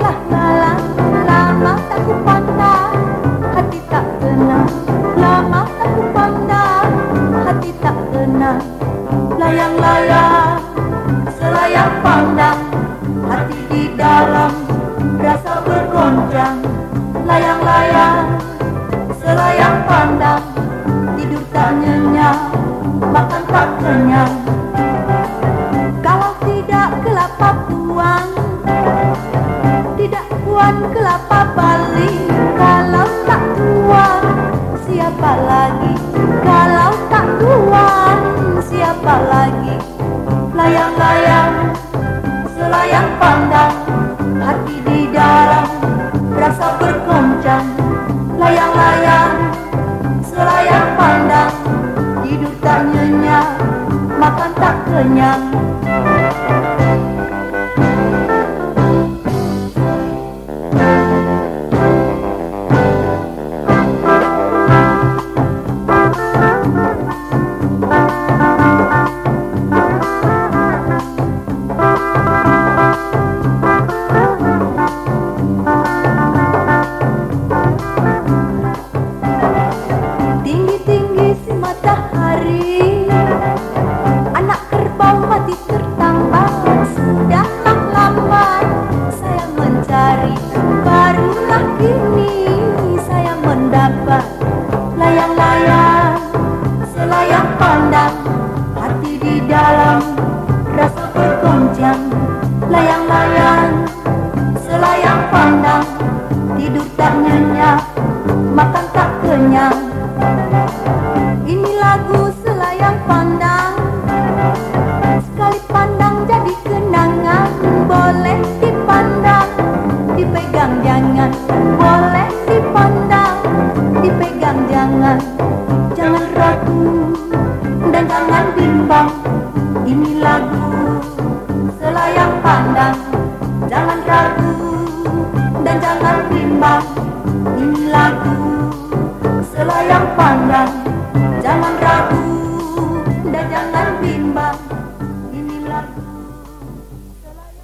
Lama tak kupandang Hati tak tenang lama tak kupandang Hati tak tenang layang-layang pandang. Hati di dalam Rasa layang-layang Selayang pandang. Kalau tak tuan Siapa lagi? Kalau tak tuan Siapa lagi? Layang-layang Selayang pandang Hati di dalam Rasa bergoncang. Layang-layang Selayang pandang Tidur tak nyenyak Makan tak kenyang pandang Hati di dalam Rasa bergoncang Layang-layang Selayang pandang Tidur tak nyenyak Makan tak kenyang. Ini lagu selayang pandang Sekali pandang jadi kenangan. Boleh dipandang, dipegang jangan. Boleh dipandang, dipegang jangan. Jangan ragu Jangan bimbang Ini lagu selayang pandang. Jangan ragu dan jangan bimbang.